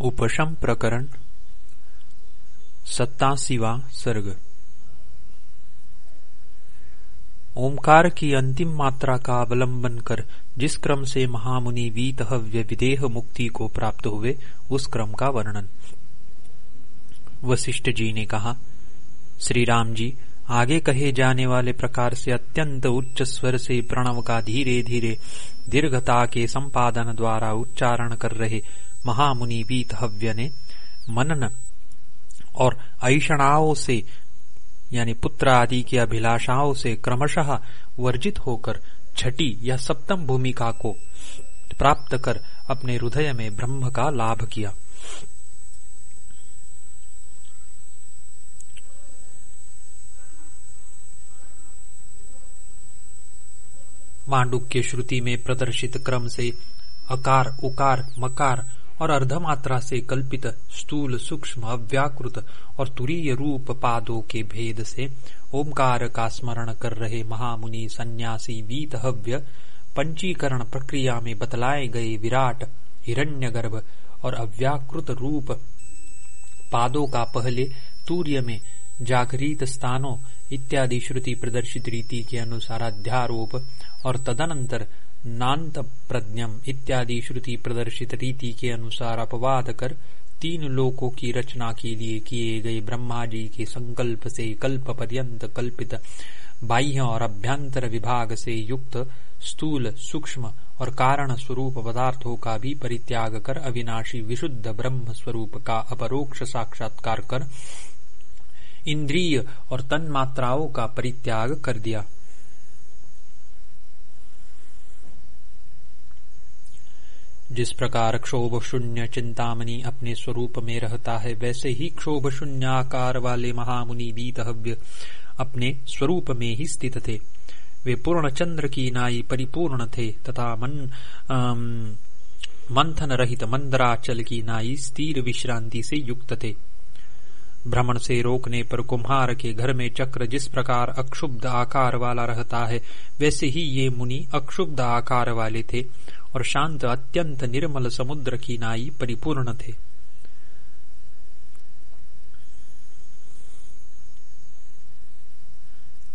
उपशम प्रकरण, सत्तासीवा सर्ग। ओमकार की अंतिम मात्रा का अवलंबन कर, जिस क्रम से महामुनि वीतहव्य विदेह मुक्ति को प्राप्त हुए, उस क्रम का वर्णन। वशिष्ठ जी ने कहा श्री राम जी, आगे कहे जाने वाले प्रकार से अत्यंत उच्च स्वर से प्रणव का धीरे धीरे दीर्घता के संपादन द्वारा उच्चारण कर रहे महामुनि वीतहव्य ने मनन और ऐषणाओं से, यानी पुत्र आदि की अभिलाषाओं से क्रमशः वर्जित होकर छठी या सप्तम भूमिका को प्राप्त कर अपने हृदय में ब्रह्म का लाभ किया। मांडुक्य श्रुति में प्रदर्शित क्रम से अकार, उकार, मकार और अर्धमात्रा से कल्पित स्थूल सूक्ष्म अव्याकृत और तुरीय रूप पादों के भेद से ओमकार का स्मरण कर रहे महामुनि सन्यासी वीतहव्य पंचीकरण प्रक्रिया में बतलाए गए विराट, हिरण्यगर्भ और अव्याकृत रूप पादों का पहले तूर्य में जागृत स्थानों इत्यादि श्रुति प्रदर्शित रीति के अनुसार अध्यारोप और तदनंतर नान्त प्रज्ञम इत्यादि श्रुति प्रदर्शित रीति के अनुसार अपवाद कर तीन लोकों की रचना के लिए किए गए ब्रह्मा जी के संकल्प से कल्प पर्यंत कल्पित बाह्य और अभ्यंतर विभाग से युक्त स्थूल, सूक्ष्म और कारण स्वरूप पदार्थों का भी परित्याग कर अविनाशी विशुद्ध ब्रह्म स्वरूप का अपरोक्ष साक्षात्कार कर, इंद्रिय और तन्मात्राओं का परित्याग कर दिया। जिस प्रकार क्षोभ शून्य चिंतामणि अपने स्वरूप में रहता है वैसे ही क्षोभ शून्य आकार वाले महामुनि बीतहव्य अपने स्वरूप में ही स्थित थे। वे पूर्ण चंद्र की नाई परिपूर्ण थे तथा मन आम, मंथन रहित मंदराचल की नाई स्थिर विश्रांति से युक्त थे। भ्रमण से रोकने पर कुम्हार के घर में चक्र जिस प्रकार अक्षुब्ध आकार वाला रहता है वैसे ही ये मुनि अक्षुब्ध आकार वाले थे। और शांत अत्यंत निर्मल समुद्र की नाई परिपूर्ण थे।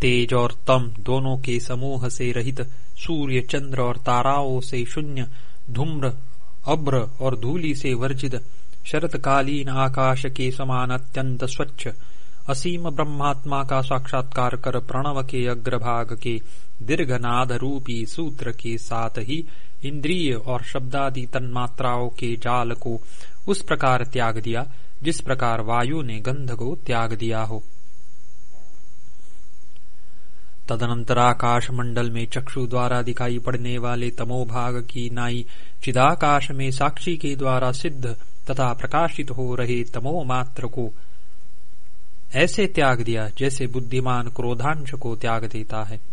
तेज और तम दोनों के समूह से रहित सूर्य, चंद्र और ताराओं से शून्य, धूम्र, अभ्र और धूलि से वर्जित शरतकालीन आकाश के समान अत्यंत स्वच्छ, असीम ब्रह्मात्मा का साक्षात्कार कर प्रणव के अग्रभाग के दीर्घनाद रूपी सूत्र के साथ ही इंद्रिय और शब्दादि तन्मात्राओं के जाल को उस प्रकार त्याग दिया, जिस प्रकार वायु ने गंध को त्याग दिया हो। तदनंतर आकाश मंडल में चक्षु द्वारा दिखाई पड़ने वाले तमोभाग की नाई चिदाकाश में साक्षी के द्वारा सिद्ध तथा प्रकाशित हो रहे तमो मात्र को ऐसे त्याग दिया, जैसे बुद्धिमान क्रोधांश को त्याग देता है।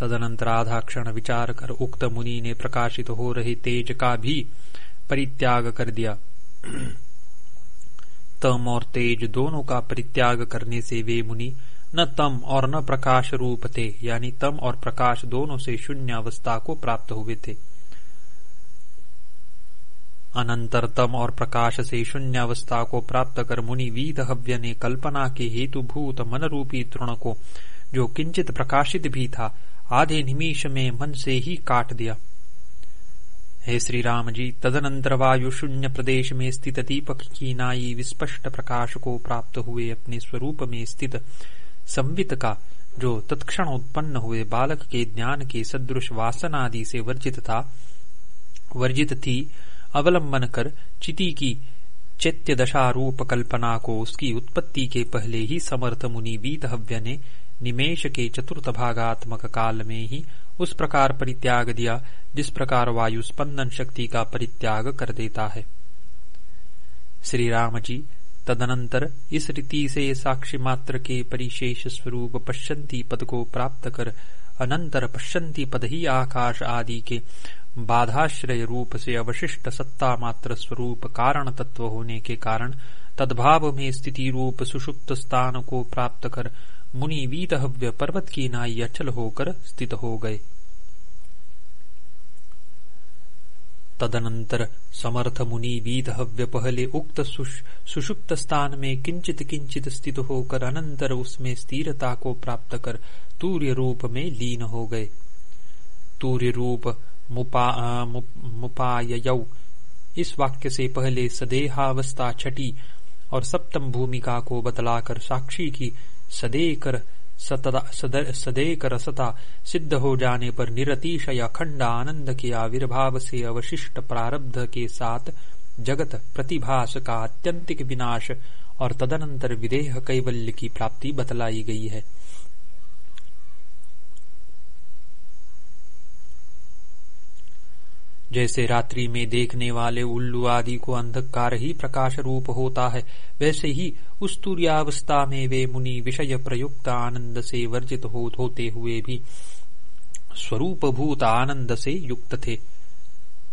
तदनंतर आधा क्षण विचार कर उक्त मुनि ने प्रकाशित हो रहे तेज का भी परित्याग कर दिया। तम और तेज दोनों का परित्याग करने से वे मुनि न तम और न प्रकाश रूप थे, यानी तम और प्रकाश दोनों से शून्य अवस्था को प्राप्त हुए थे। अनंतर तम और प्रकाश से शून्य अवस्था को प्राप्त कर मुनि वीत हव्य ने कल्पना के हेतुभूत मन रूपी तृण को, जो किंचित प्रकाशित भी था आधे निमिष में मन से ही काट दिया। हे श्री राम जी तदनंतर वायु शून्य प्रदेश में स्थित दीपक की नाई विस्पष्ट प्रकाश को प्राप्त हुए अपने स्वरूप में स्थित संवित का, जो तत्क्षण उत्पन्न हुए बालक के ज्ञान के सदृश वासना आदि से वर्जित था, वर्जित थी, अवलंबन कर चिति की चैत्य दशा रूप कल्पना को उसकी उत्पत्ति के पहले ही समर्थ मुनि वीतहव्य ने निमेश के चतुर्थ भागात्मक काल में ही उस प्रकार परित्याग दिया, जिस प्रकार वायु स्पंदन शक्ति का परित्याग कर देता है। श्री राम जी तदनंतर इस रीति से साक्षी मात्र के परिशेष स्वरूप पश्यंती पद को प्राप्त कर, अनंतर पश्यंती पद ही आकाश आदि के बाधाश्रय रूप से अवशिष्ट सत्ता मात्र स्वरूप कारण तत्व होने के कारण तद्भाव में स्थिति रूप सुषुप्त स्थान को प्राप्त कर मुनि वीतहव्य पर्वत की नाई अचल होकर स्थित हो गए। तदनंतर समर्थ मुनि वीतहव्य पहले उक्त सुषुप्त स्थान में किंचित किंचित स्थित होकर अनंतर उसमें स्थिरता को प्राप्त कर तूर्य रूप में लीन हो गए। तूर्य रूप मुपा, मुपाय इस वाक्य से पहले सदेहावस्था छठी और सप्तम भूमिका को बतलाकर साक्षी की सदेकर सदैक रसता सिद्ध हो जाने पर निरतिशय अखंड आनंद के आविर्भाव से अवशिष्ट प्रारब्ध के साथ जगत प्रतिभास का आत्यंतिक विनाश और तदनंतर विदेह कैवल्य की प्राप्ति बतलाई गई है। जैसे रात्रि में देखने वाले उल्लू आदि को अंधकार ही प्रकाश रूप होता है वैसे ही उस तुर्यावस्था में वे मुनि विषय प्रयुक्त आनंद से वर्जित हो, होते हुए भी स्वरूप भूत आनंद से युक्त थे।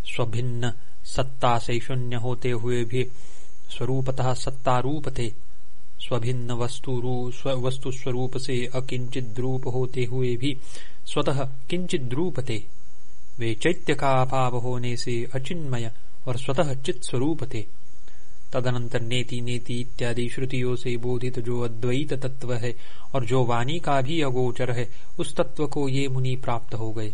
स्वभिन्न सत्ता से शून्य होते हुए भी स्वरूपतः सत्ता रूप थे। स्वभिन्न वस्तु वस्तु स्वरूप से अकिंचित रूप होते हुए भी स्वतः किंचित रूप थे। वे चैत्य का अभाव होने से अचिन्मय और स्वतः चित स्वरूप थे तदनंतर नेति नेति इत्यादि श्रुतियों से बोधित जो अद्वैत तत्व है और जो वाणी का भी अगोचर है, उस तत्व को ये मुनि प्राप्त हो गए।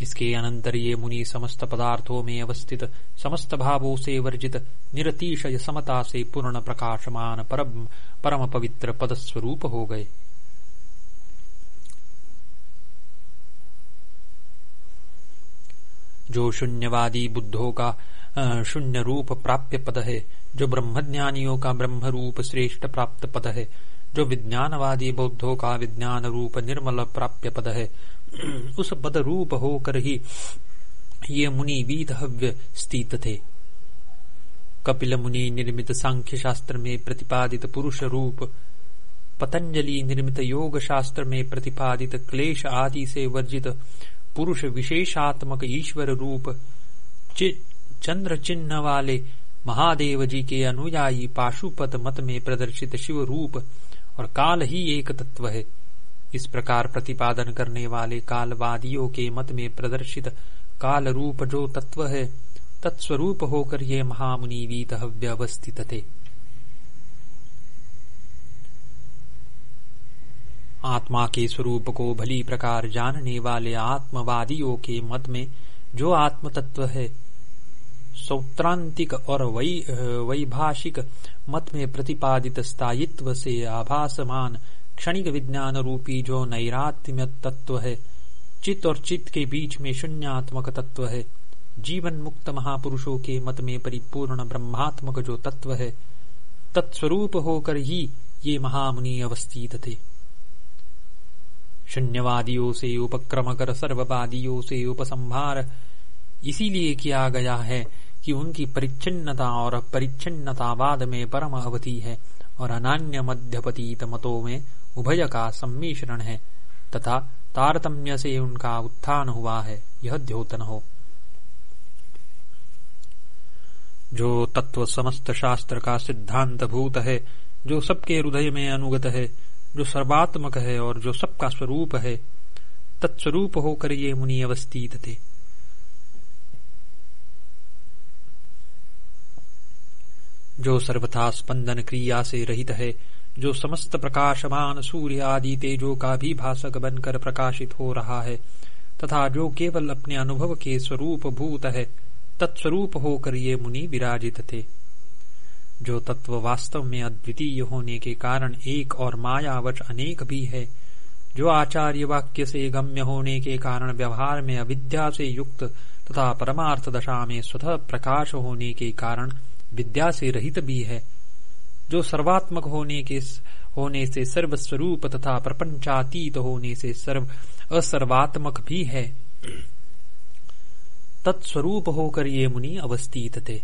इसके अनंतर ये मुनि समस्त पदार्थों में अवस्थित, समस्त भावों से वर्जित, निरतिशय समता से पूर्ण प्रकाशमान परम परम पवित्र पद स्वरूप हो गए। जो शून्यवादी बुद्धों का शून्य रूप प्राप्य पद है, जो ब्रह्मज्ञानियों का ब्रह्म रूप श्रेष्ठ प्राप्त पद है, जो विज्ञानवादी बौद्धों का विज्ञान रूप निर्मल प्राप्य पद है, उस पद रूप होकर ही ये मुनि वीतहव्य स्थित थे। कपिल मुनि निर्मित सांख्य शास्त्र में प्रतिपादित पुरुष रूप, पतंजलि निर्मित योग शास्त्र में प्रतिपादित क्लेश आदि से वर्जित पुरुष विशेषात्मक ईश्वर रूप चंद्र चिन्ह वाले महादेव जी के अनुयायी पाशुपत मत में प्रदर्शित शिव रूप और काल ही एक तत्व है। इस प्रकार प्रतिपादन करने वाले कालवादियों के मत में प्रदर्शित काल रूप जो तत्व है, तत्स्वरूप होकर ये महामुनि वीत व्यवस्थित थे। आत्मा के स्वरूप को भली प्रकार जानने वाले आत्मवादियों के मत में जो आत्म तत्व है, सौत्रांतिक और वैभाषिक मत में प्रतिपादित स्थायित्व से आभासमान क्षणिक विज्ञान रूपी जो नैरात्म्य तत्व है चित्त और चित्त के बीच में शून्यात्मक तत्व है, जीवन मुक्त महापुरुषों के मत में परिपूर्ण ब्रह्मात्मक जो तत्व है, तत्स्वरूप होकर ही ये महामुनि अवस्थित थे। शून्यवादियों से उपक्रम कर, सर्ववादियों से उपसंहार। इसीलिए किया गया है कि उनकी परिच्छिन्नता और परिच्छिन्नतावाद में परम अवधि है और अनान्य मध्यपतीत मतों में उभय का सम्मिश्रण है, तथा तारतम्य से उनका उत्थान हुआ है, यह द्योतन हो। जो तत्व समस्त शास्त्र का सिद्धांत भूत है, जो सबके हृदय में अनुगत है जो सर्वात्मक है और जो सबका स्वरूप है, तत्स्वरूप होकर ये मुनि अवस्थित थे। जो सर्वथा स्पंदन क्रिया से रहित है, जो समस्त प्रकाशमान सूर्य आदि तेजो का भी भाषक बनकर प्रकाशित हो रहा है, तथा जो केवल अपने अनुभव के स्वरूप भूत है, तत्स्वरूप होकर ये मुनि विराजित थे। जो तत्व वास्तव में अद्वितीय होने के कारण एक और मायावच अनेक भी है, जो आचार्य वाक्य से गम्य होने के कारण व्यवहार में अविद्या से युक्त तथा परमार्थ दशा में स्वतः प्रकाश होने के कारण विद्या से रहित भी है, जो सर्वात्मक होने के होने से सर्वस्वरूप तथा प्रपंचातीत होने से सर्व असर्वात्मक भी है। तत्स्वरूप होकर ये मुनि अवस्थित थे।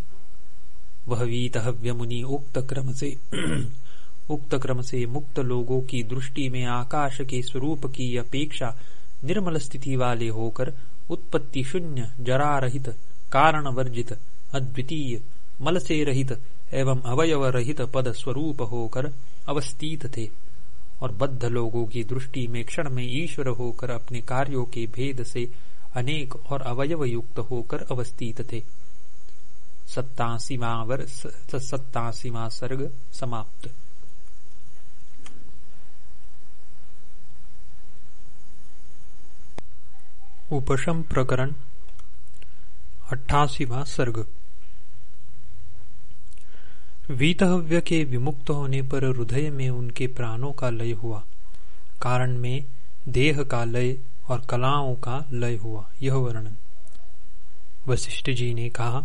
वह वीतहव्य मुनि उक्त क्रम से उक्त क्रम से मुक्त लोगों की दृष्टि में आकाश के स्वरूप की अपेक्षा निर्मल स्थिति वाले होकर उत्पत्ति शून्य जरा रहित कारण वर्जित अद्वितीय मल से रहित एवं अवयव रहित पद स्वरूप होकर अवस्थित थे और बद्ध लोगों की दृष्टि में क्षण में ईश्वर होकर अपने कार्यों के भेद से अनेक और अवयव युक्त होकर अवस्थित थे। सत्तासीवा सत्तासीवा सर्ग समाप्त। उपशम प्रकरण अट्ठासीवा सर्ग। वीतहव्य के विमुक्त होने पर हृदय में उनके प्राणों का लय हुआ, कारण में देह का लय और कलाओं का लय हुआ, यह वर्णन। वशिष्ठ जी ने कहा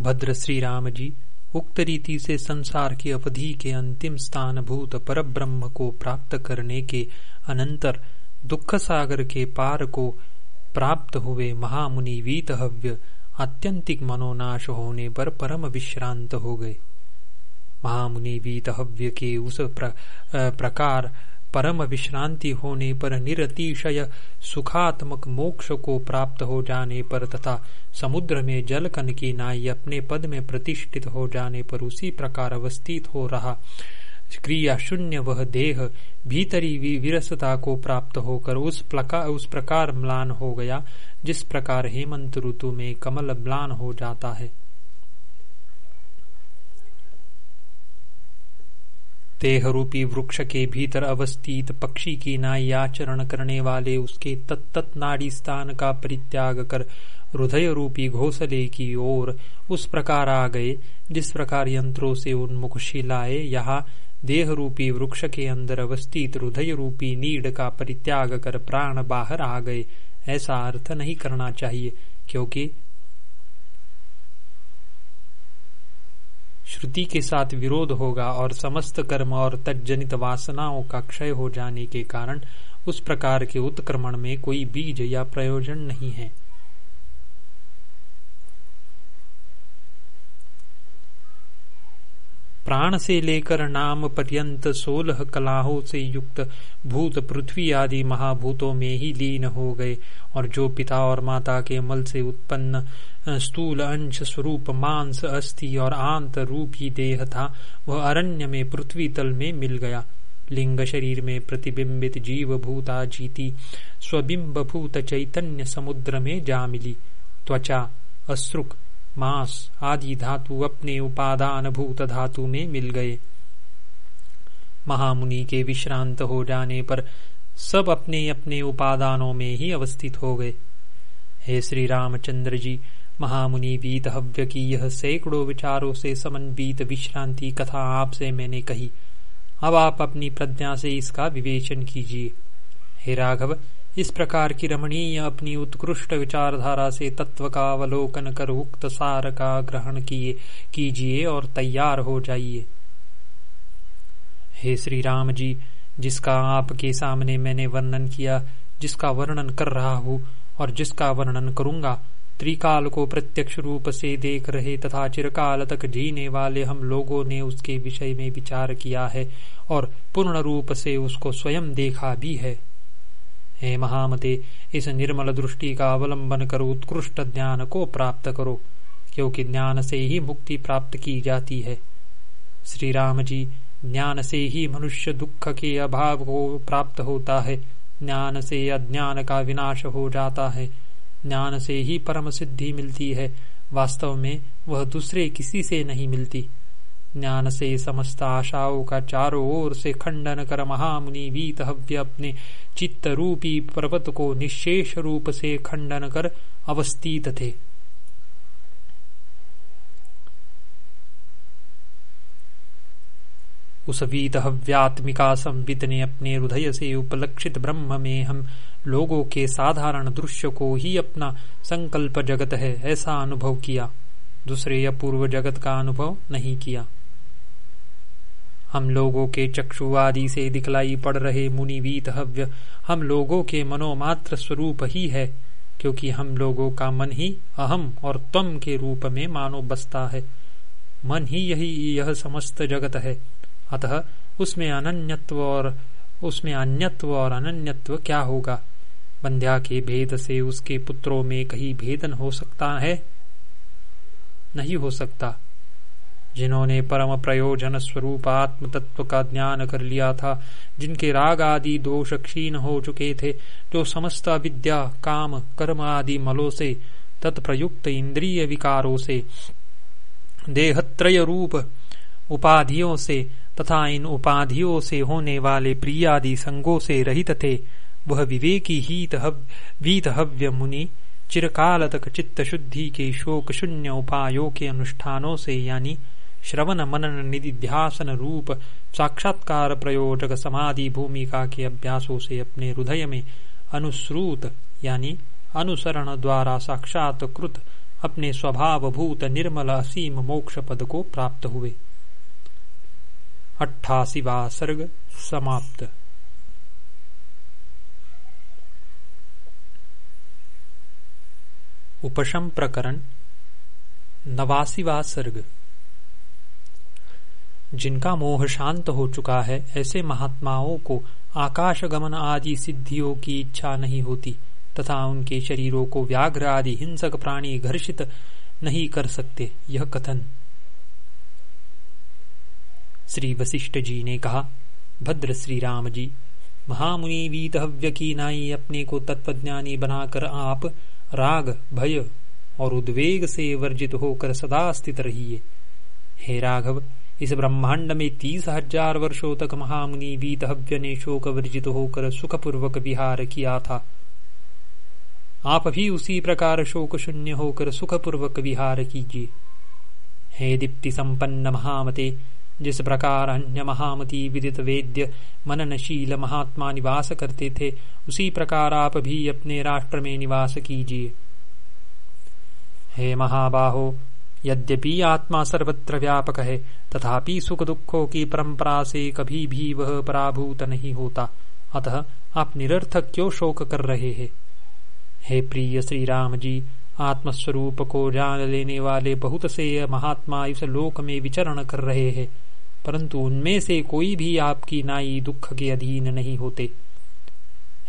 भद्र श्री राम जी उक्त रीति से संसार की अवधि के अंतिम स्थान भूत पर ब्रह्म को प्राप्त करने के अनंतर दुख सागर के पार को प्राप्त हुए महामुनि वीतहव्य आत्यंतिक मनोनाश होने पर परम विश्रांत हो गए। महामुनि वीतहव्य के उस प्र, प्रकार परम विश्रांति होने पर निरतिशय सुखात्मक मोक्ष को प्राप्त हो जाने पर तथा समुद्र में जल कन की नाई अपने पद में प्रतिष्ठित हो जाने पर उसी प्रकार अवस्थित हो रहा। क्रिया शून्य वह देह भीतरी भी विरसता को प्राप्त होकर उस प्रकार उस प्रकार म्लान हो गया, जिस प्रकार हेमंत ऋतु में कमल म्लान हो जाता है। देह रूपी वृक्ष के भीतर अवस्थित पक्षी की नाई आचरण करने वाले उसके तत्त नाड़ी स्थान का परित्याग कर हृदय रूपी घोसले की ओर उस प्रकार आ गए, जिस प्रकार यंत्रों से उन्मुख शिलाए यहाँ देह रूपी वृक्ष के अंदर अवस्थित हृदय रूपी नीड का परित्याग कर प्राण बाहर आ गए। ऐसा अर्थ नहीं करना चाहिए, क्योंकि श्रुति के साथ विरोध होगा और समस्त कर्म और तजनित वासनाओं का क्षय हो जाने के कारण उस प्रकार के उत्क्रमण में कोई बीज या प्रयोजन नहीं है। प्राण से लेकर नाम पर्यंत सोलह कलाहों से युक्त भूत पृथ्वी आदि महाभूतों में ही लीन हो गए और जो पिता और माता के मल से उत्पन्न स्थूल अंश स्वरूप मांस अस्थि और आंत रूप ही देह था। वह अरण्य में, पृथ्वी तल में मिल गया। लिंग शरीर में प्रतिबिंबित जीव भूता जीती। स्वबिंब भूत चैतन्य समुद्र में जा मिली। त्वचा, अश्रुक, मांस आदि धातु अपने उपादान भूत धातु में मिल गए। महामुनि के विश्रांत हो जाने पर सब अपने अपने उपादानों में ही अवस्थित हो गए। हे श्री रामचंद्र जी महामुनि वीत हव्य की यह सैकड़ों विचारों से समन्वित विश्रांति कथा आपसे मैंने कही। अब आप अपनी प्रज्ञा से इसका विवेचन कीजिए। हे राघव, इस प्रकार की रमणीय अपनी उत्कृष्ट विचारधारा से तत्व का अवलोकन कर उक्त सार का ग्रहण किए, कीजिए और तैयार हो जाइए। हे श्री राम जी, जिसका आपके सामने मैंने वर्णन किया, जिसका वर्णन कर रहा हूँ और जिसका वर्णन करूँगा त्रिकाल को प्रत्यक्ष रूप से देख रहे तथा चिरकाल तक जीने वाले हम लोगों ने उसके विषय में विचार किया है और पूर्ण रूप से उसको स्वयं देखा भी है। हे महामते, इस निर्मल दृष्टि का अवलंबन कर, उत्कृष्ट ज्ञान को प्राप्त करो, क्योंकि ज्ञान से ही मुक्ति प्राप्त की जाती है। श्री राम जी, ज्ञान से ही मनुष्य दुख के अभाव को प्राप्त होता है, ज्ञान से अज्ञान का विनाश हो जाता है। ज्ञान से ही परम सिद्धि मिलती है। वास्तव में वह दूसरे किसी से नहीं मिलती। ज्ञान से समस्त आशाओं का चारों ओर से खंडन कर महामुनि वीत हव्य अपने चित्त रूपी पर्वत को निशेष रूप से खंडन कर अवस्थित थे। उस वीत हव्यात्मिका संवित ने अपने हृदय से उपलक्षित ब्रह्म में हम लोगों के साधारण दृश्य को ही अपना संकल्प जगत है, ऐसा अनुभव किया। दूसरे अपूर्व जगत का अनुभव नहीं किया। हम लोगों के चक्षु आदि से दिखलाई पड़ रहे मुनिवीत हव्य हम लोगों के मनोमात्र स्वरूप ही है, क्योंकि हम लोगों का मन ही अहम और तम के रूप में मानो बसता है। मन ही यही यह समस्त जगत है। अतः उसमें अनन्यत्व और उसमें अन्यत्व और अनन्यत्व क्या होगा? बंध्या के भेद से उसके पुत्रों में कहीं भेदन हो सकता है? नहीं हो सकता। जिन्होंने परम प्रयोजन स्वरूप आत्म तत्व का ज्ञान कर लिया था, जिनके राग आदि दोष क्षीण हो चुके थे, जो समस्त विद्या काम, कर्म आदि मलों से, तत्प्रयुक्त इंद्रिय विकारों से, देहत्रय रूप उपाधियों से तथा इन उपाधियों से होने वाले प्रियादि संगों से रहित थे, वह विवेकी हित वीत हव्य मुनि चिरकाल तक चित्त शुद्धि के शोक शून्य उपायों के अनुष्ठानों से यानी श्रवण मनन निधिध्यासन रूप साक्षात्कार प्रयोजक समाधि भूमिका के अभ्यासों से अपने हृदय में अनुश्रुत यानी अनुसरण द्वारा साक्षात्कृत अपने स्वभाव भूत निर्मल असीम मोक्ष पद को प्राप्त हुए। अट्ठासीवा सर्ग समाप्त। उपशम प्रकरण नवासीवा सर्ग। जिनका मोह शांत हो चुका है, ऐसे महात्माओं को आकाश गमन आदि सिद्धियों की इच्छा नहीं होती, तथा उनके शरीरों को व्याघ्र आदि हिंसक प्राणी घर्षित नहीं कर सकते, यह कथन। श्री वशिष्ठ जी ने कहा, भद्र श्री राम जी, महामुनि वीतहव्य की नाई अपने को तत्वज्ञानी बनाकर आप राग, भय और उद्वेग से वर्जित होकर सदा स्थित रहिए। हे राघव, इस ब्रह्मांड में तीस हज़ार वर्षो तक महामुनि वीतहव्य ने शोक वर्जित होकर सुखपूर्वक विहार किया था। आप भी उसी प्रकार शोक शून्य होकर सुखपूर्वक विहार कीजिए। हे दीप्ति संपन्न महामते जिस प्रकार अन्य महामती विदित वेद्य मननशील महात्मा निवास करते थे, उसी प्रकार आप भी अपने राष्ट्र में निवास कीजिए। हे महाबाहो, यद्यपि आत्मा सर्वत्र व्यापक है, तथापि सुख दुखों की परंपरा से कभी भी वह पराभूत नहीं होता। अतः आप निरर्थक क्यों शोक कर रहे हैं? हे प्रिय श्री राम जी आत्मस्वरूप को जान लेने वाले बहुत से महात्मा इस लोक में विचरण कर रहे हैं। परंतु उनमें से कोई भी आपकी नाई दुख के अधीन नहीं होते।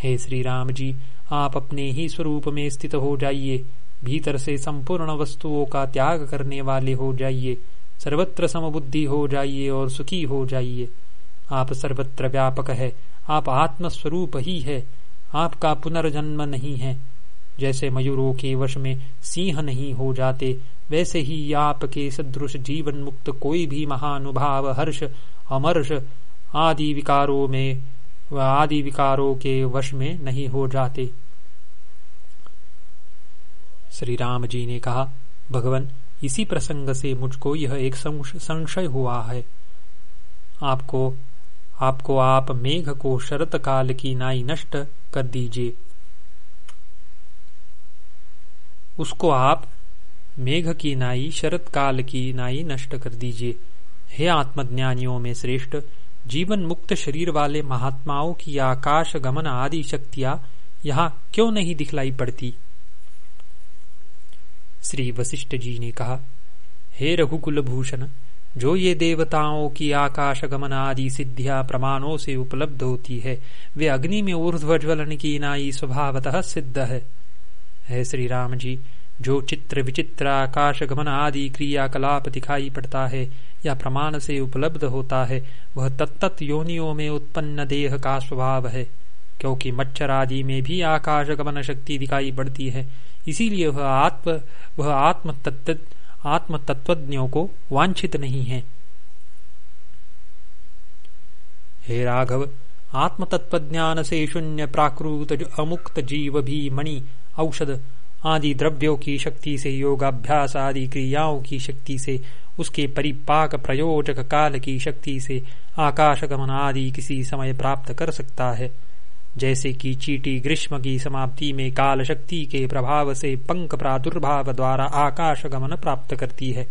हे श्री राम जी, आप अपने ही स्वरूप में स्थित हो जाइए, भीतर से संपूर्ण वस्तुओं का त्याग करने वाले हो जाइए, सर्वत्र समबुद्धि हो जाइए और सुखी हो जाइए। आप सर्वत्र व्यापक है, आप आत्मस्वरूप ही है, आपका पुनर्जन्म नहीं है। जैसे मयूरों के वश में सिंह नहीं हो जाते वैसे ही आपके सदृश जीवन मुक्त कोई भी महानुभाव, हर्ष, अमर्ष आदि विकारों में, व आदि विकारों के वश में नहीं हो जाते। श्री राम जी ने कहा, भगवान, इसी प्रसंग से मुझको यह एक संशय हुआ है। आपको आपको आप मेघ को शरत काल की नाई नष्ट कर दीजिए। उसको आप मेघ की नाई, शरत काल की नाई नष्ट कर दीजिए। हे आत्मज्ञानियों में श्रेष्ठ, जीवन मुक्त शरीर वाले महात्माओं की आकाश गमन आदि शक्तियाँ यहाँ क्यों नहीं दिखलाई पड़ती? श्री वशिष्ठ जी ने कहा, हे रघुकुल भूषण जो ये देवताओं की आकाश गमन आदि सिद्धियाँ प्रमाणों से उपलब्ध होती है, वे अग्नि में ऊर्ध्वज्वलन की नाई स्वभावतः सिद्ध है। है श्री राम जी जो चित्र विचित्र आकाश गमन आदि क्रियाकलाप दिखाई पड़ता है या प्रमाण से उपलब्ध होता है, वह तत्त योनियों में उत्पन्न देह का स्वभाव है, क्योंकि मच्छर आदि में भी आकाश गमन शक्ति दिखाई पड़ती है। इसीलिए वह आत्म वह आत्म तत्व आत्म तत्वज्ञों को वांछित नहीं है। हे राघव आत्म तत्वज्ञान से शून्य प्राकृत अमुक्त जीव भी मणि, औषध आदि द्रव्यों की शक्ति से, योगाभ्यास आदि क्रियाओं की शक्ति से, उसके परिपाक प्रयोजक काल की शक्ति से आकाश गमन आदि किसी समय प्राप्त कर सकता है। जैसे कि चीटी ग्रीष्म की समाप्ति में काल शक्ति के प्रभाव से पंक प्रादुर्भाव द्वारा आकाश गमन प्राप्त करती है।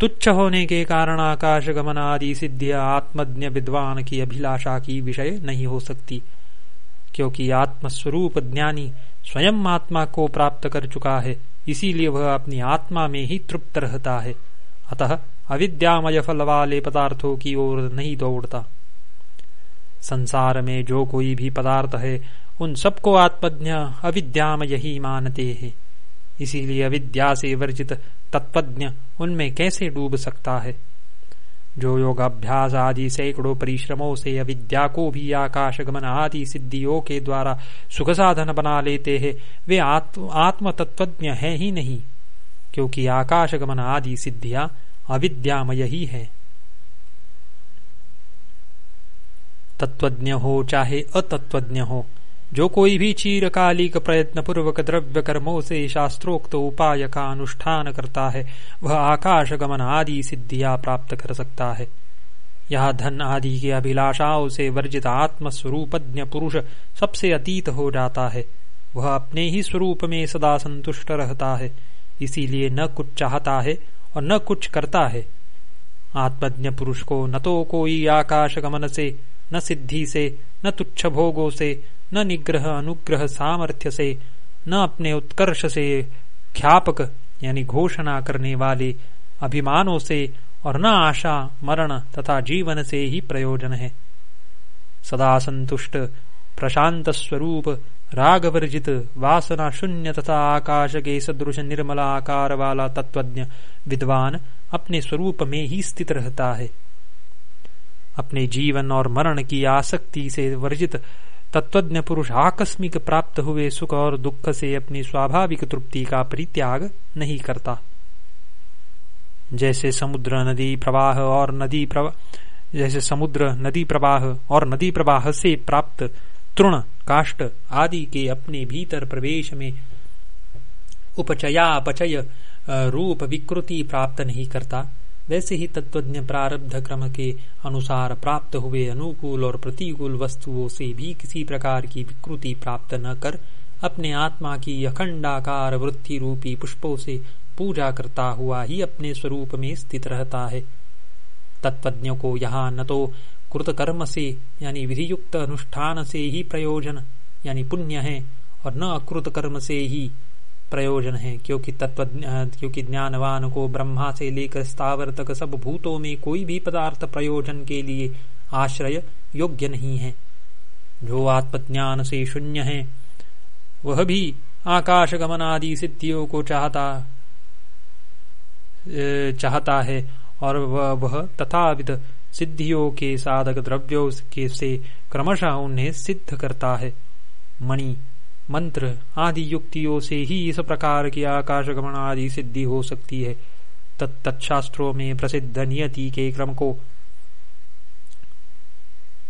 तुच्छ होने के कारण आकाश गमन आदि सिद्ध आत्मज्ञ विद्वान की अभिलाषा की विषय नहीं हो सकती, क्योंकि आत्मस्वरूप ज्ञानी स्वयं आत्मा को प्राप्त कर चुका है, इसीलिए वह अपनी आत्मा में ही तृप्त रहता है। अतः अविद्यामय फल वाले पदार्थों की ओर नहीं दौड़ता। संसार में जो कोई भी पदार्थ है, उन सबको आत्मज्ञ अविद्यामय ही मानते हैं। इसीलिए अविद्या से वर्जित तत्वज्ञ उनमें कैसे डूब सकता है? जो योगाभ्यास आदि सैकड़ों परिश्रमों से अविद्या को भी आकाश गमन आदि सिद्धियों के द्वारा सुख साधन बना लेते हैं, वे आत्म तत्वज्ञ है ही नहीं, क्योंकि आकाश गमन आदि सिद्धियाँ अविद्यामय ही है। तत्वज्ञ हो चाहे अतत्वज्ञ हो जो कोई भी चीरकालिक प्रयत्न पूर्वक द्रव्य कर्मों से शास्त्रोक्त उपाय का अनुष्ठान करता है, वह आकाश गमन आदि सिद्धियाँ प्राप्त कर सकता है। यह धन आदि के अभिलाषाओं से वर्जित आत्मस्वरूपज्ञ पुरुष सबसे अतीत हो जाता है। वह अपने ही स्वरूप में सदा संतुष्ट रहता है, इसीलिए न कुछ चाहता है और न कुछ करता है। आत्मज्ञ पुरुष को न तो कोई आकाश गमन से, न सिद्धि से, न तुच्छ भोगों से न निग्रह अनुग्रह सामर्थ्य से न अपने उत्कर्ष से ख्यापक, यानी घोषणा करने वाले अभिमानों से और न आशा, मरण तथा जीवन से ही प्रयोजन है। सदा संतुष्ट प्रशांत स्वरूप राग वर्जित वासना शून्य तथा आकाश के सदृश निर्मला आकार वाला तत्वज्ञ विद्वान अपने स्वरूप में ही स्थित रहता है। अपने जीवन और मरण की आसक्ति से वर्जित तत्वज्ञ पुरुष आकस्मिक प्राप्त हुए सुख और दुख से अपनी स्वाभाविक तृप्ति का परित्याग नहीं करता। जैसे समुद्र नदी प्रवाह और नदी प्रवाह जैसे समुद्र नदी प्रवाह और नदी प्रवाह से प्राप्त तृण काष्ट आदि के अपने भीतर प्रवेश में उपचयापचय रूप विकृति प्राप्त नहीं करता। वैसे ही तत्वज्ञ प्रारब्ध क्रम के अनुसार प्राप्त हुए अनुकूल और प्रतिकूल वस्तुओं से भी किसी प्रकार की विकृति प्राप्त न कर अपने आत्मा की अखंडाकार वृत्ति रूपी पुष्पों से पूजा करता हुआ ही अपने स्वरूप में स्थित रहता है। तत्वज्ञों को यहाँ न तो कृत कर्म से, यानी विधियुक्त अनुष्ठान से ही प्रयोजन, यानी पुण्य है, और न अकृत कर्म से ही प्रयोजन है, क्योंकि तत्व क्योंकि ज्ञानवान को ब्रह्मा से लेकर स्थावर तक सब भूतों में कोई भी पदार्थ प्रयोजन के लिए आश्रय योग्य नहीं है। जो आत्मज्ञान से शून्य है, वह भी आकाश गमन आदि सिद्धियों को चाहता चाहता है, और वह वह तथाविध सिद्धियों के साधक द्रव्यों के से क्रमशः उन्हें सिद्ध करता है। मणि मंत्र आदि युक्तियों से ही इस प्रकार की आकाशगमन आदि सिद्धि हो सकती है। तत्शास्त्रों में प्रसिद्ध नियति के क्रम को।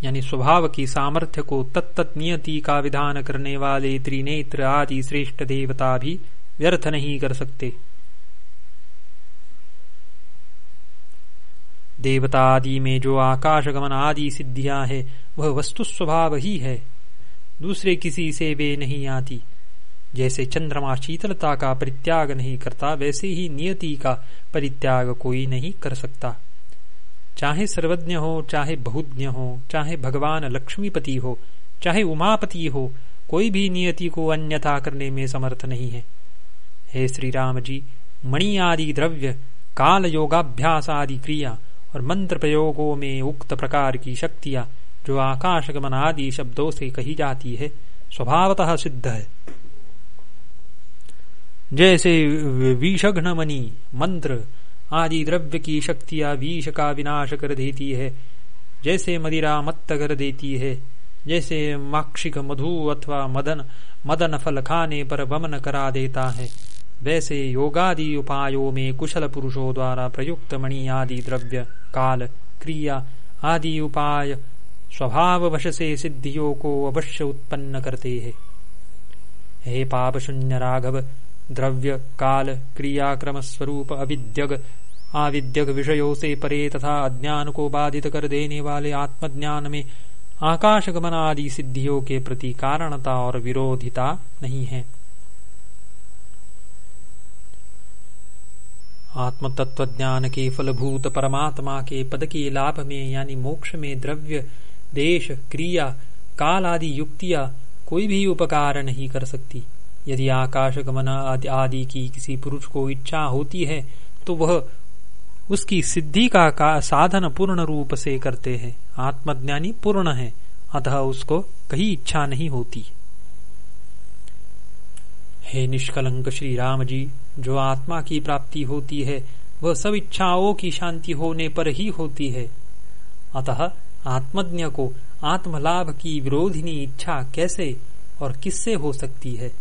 यानी स्वभाव की सामर्थ्य को तत्त नियति का विधान करने वाले त्रिनेत्र आदि श्रेष्ठ देवता भी व्यर्थ नहीं कर सकते। देवता आदि में जो आकाशगमन आदि सिद्धियाँ है, वह वस्तु स्वभाव ही है। दूसरे किसी से वे नहीं आती। जैसे चंद्रमा शीतलता का परित्याग नहीं करता, वैसे ही नियति का परित्याग कोई नहीं कर सकता। चाहे सर्वज्ञ हो, चाहे बहुज्ञ हो, चाहे भगवान लक्ष्मीपति हो, चाहे उमापति हो, कोई भी नियति को अन्यथा करने में समर्थ नहीं है। हे श्री राम जी मणि आदि द्रव्य काल योगाभ्यास आदि क्रिया और मंत्र प्रयोगों में उक्त प्रकार की शक्तियाँ जो आकाश गमन आदि शब्दों से कही जाती है, स्वभावतः सिद्ध है। जैसे विषघ्न मणि मंत्र, आदि द्रव्य की शक्तियाँ विष का विनाश कर देती है। जैसे मदिरा मत्त कर देती है, जैसे माक्षिक मधु अथवा मदन मदन फल खाने पर वमन करा देता है। वैसे योगादि उपायों में कुशल पुरुषों द्वारा प्रयुक्त मणि आदि द्रव्य, काल, क्रिया आदि उपाय स्वभाव वश से सिद्धियों को अवश्य उत्पन्न करते हैं। हे पाप शून्य राघव द्रव्य, काल क्रियाक्रम स्वरूप अविद्यग, आविद्यग विषयों से परे तथा अज्ञान को बाधित कर देने वाले आत्मज्ञान में आकाश गमन आदि सिद्धियों के प्रति कारणता और विरोधिता नहीं है। आत्म तत्व ज्ञान के फलभूत परमात्मा के पद के लाभ में यानी मोक्ष में द्रव्य देश क्रिया काल आदि युक्तियाँ कोई भी उपकार नहीं कर सकती। यदि आकाश गमन आदि की किसी पुरुष को इच्छा होती है तो वह उसकी सिद्धि का, का साधन पूर्ण रूप से करते हैं। आत्मज्ञानी पूर्ण है अतः उसको कहीं इच्छा नहीं होती। हे निष्कलंक श्री राम जी जो आत्मा की प्राप्ति होती है वह सब इच्छाओं की शांति होने पर ही होती है। अतः आत्मज्ञ को आत्मलाभ की विरोधिनी इच्छा कैसे और किससे हो सकती है?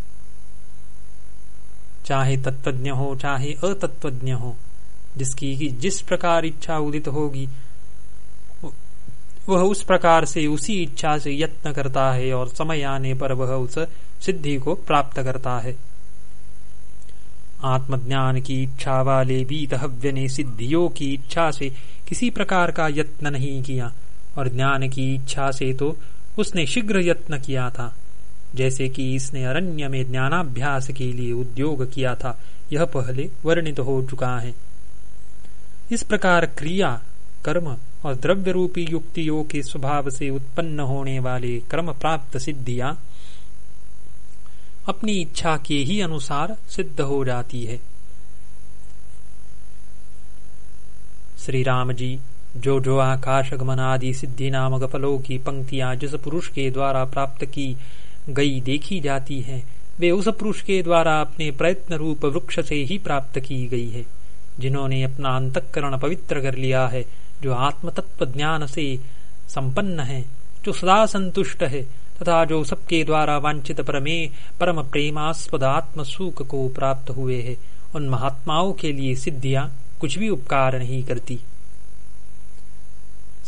चाहे तत्वज्ञ हो, चाहे अतत्वज्ञ हो, जिसकी जिस प्रकार इच्छा उदित होगी, वह उस प्रकार से उसी इच्छा से यत्न करता है और समय आने पर वह उस सिद्धि को प्राप्त करता है। आत्मज्ञान की इच्छा वाले बीतहव्य ने सिद्धियों की इच्छा से किसी प्रकार का यत्न नहीं किया। और ज्ञान की इच्छा से तो उसने शीघ्र यत्न किया था। जैसे कि इसने अरण्य में ज्ञानाभ्यास के लिए उद्योग किया था, यह पहले वर्णित हो चुका है। इस प्रकार क्रिया, कर्म और द्रव्य रूपी युक्तियों के स्वभाव से उत्पन्न होने वाले क्रम प्राप्त सिद्धियाँ अपनी इच्छा के ही अनुसार सिद्ध हो जाती है। श्री राम जी जो जो आकाश गमन आदि सिद्धि नामक फलों की पंक्तियाँ जिस पुरुष के द्वारा प्राप्त की गई देखी जाती है, वे उस पुरुष के द्वारा अपने प्रयत्न रूप वृक्ष से ही प्राप्त की गई है, जिन्होंने अपना अंतकरण पवित्र कर लिया है, जो आत्म तत्व ज्ञान से संपन्न है, जो सदा संतुष्ट है, तथा जो सबके द्वारा वांछित परमे, परम प्रेमास्पद आत्म सुख को प्राप्त हुए है। उन महात्माओं के लिए सिद्धियाँ कुछ भी उपकार नहीं करती।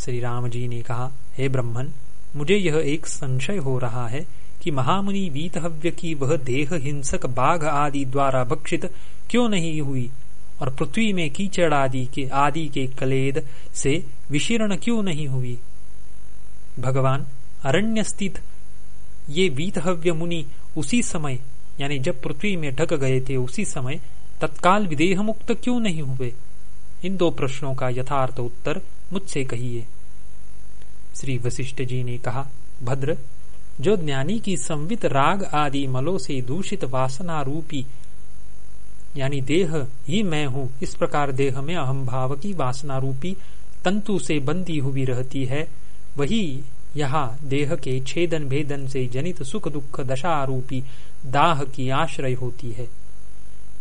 श्री राम जी ने कहा, हे ब्रह्मन, मुझे यह एक संशय हो रहा है कि महामुनि वीतहव्य की वह देह हिंसक बाघ आदि द्वारा भक्षित क्यों नहीं हुई और पृथ्वी में कीचड़ आदि के आदि के कलेद से विशीर्ण क्यों नहीं हुई? भगवान अरण्य स्थित ये वीतहव्य मुनि उसी समय, यानी जब पृथ्वी में ढक गए थे उसी समय, तत्काल विदेह मुक्त क्यों नहीं हुए? इन दो प्रश्नों का यथार्थ उत्तर मुझसे कहिए। श्री वशिष्ठ जी ने कहा, भद्र, जो ज्ञानी की संवित राग आदि मलों से दूषित वासना रूपी, यानी देह ही मैं हूँ, इस प्रकार देह में अहम भाव की वासना रूपी तंतु से बंदी हुई रहती है, वही यहाँ देह के छेदन भेदन से जनित सुख दुख दशा रूपी दाह की आश्रय होती है।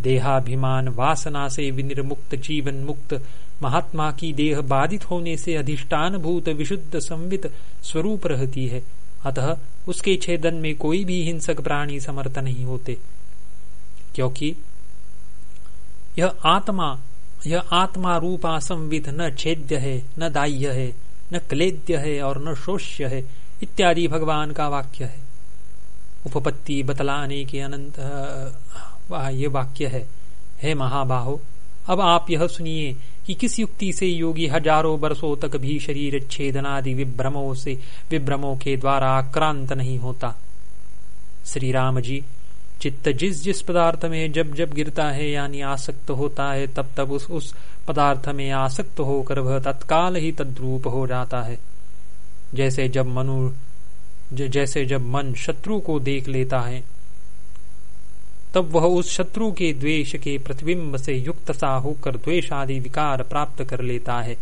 देहाभिमान वासना से विनिर्मुक्त, जीवन मुक्त महात्मा की देह बाधित होने से अधिष्ठान भूत विशुद्ध संवित स्वरूप रहती है। अतः उसके छेदन में कोई भी हिंसक प्राणी समर्थ नहीं होते। क्योंकि यह आत्मा यह आत्मा रूपा संवित न छेद्य है, न दाह्य है, न क्लेद्य है और न शोष्य है, इत्यादि भगवान का वाक्य है। उपपत्ति बतलाने के अनंत ये वाक्य है। हे महाबाहो, अब आप यह सुनिए कि किस युक्ति से योगी हज़ारों वर्षों तक भी शरीर छेदनादि विभ्रमों से, विभ्रमों के द्वारा आक्रांत नहीं होता। श्री राम जी, चित्त जिस जिस पदार्थ में जब जब गिरता है, यानी आसक्त होता है, तब तब उस उस पदार्थ में आसक्त होकर वह तत्काल ही तद्रूप हो जाता है। जैसे जब मनु जैसे जब मन शत्रु को देख लेता है तब वह उस शत्रु के द्वेष के प्रतिबिंब से युक्त सा होकर द्वेष आदि विकार प्राप्त कर लेता है।